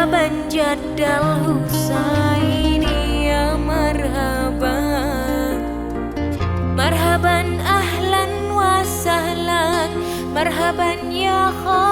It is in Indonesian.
Marhaban Jaddal Husaini ya marhaban. Marhaban ahlan wa sahlan. Marhaban ya khairu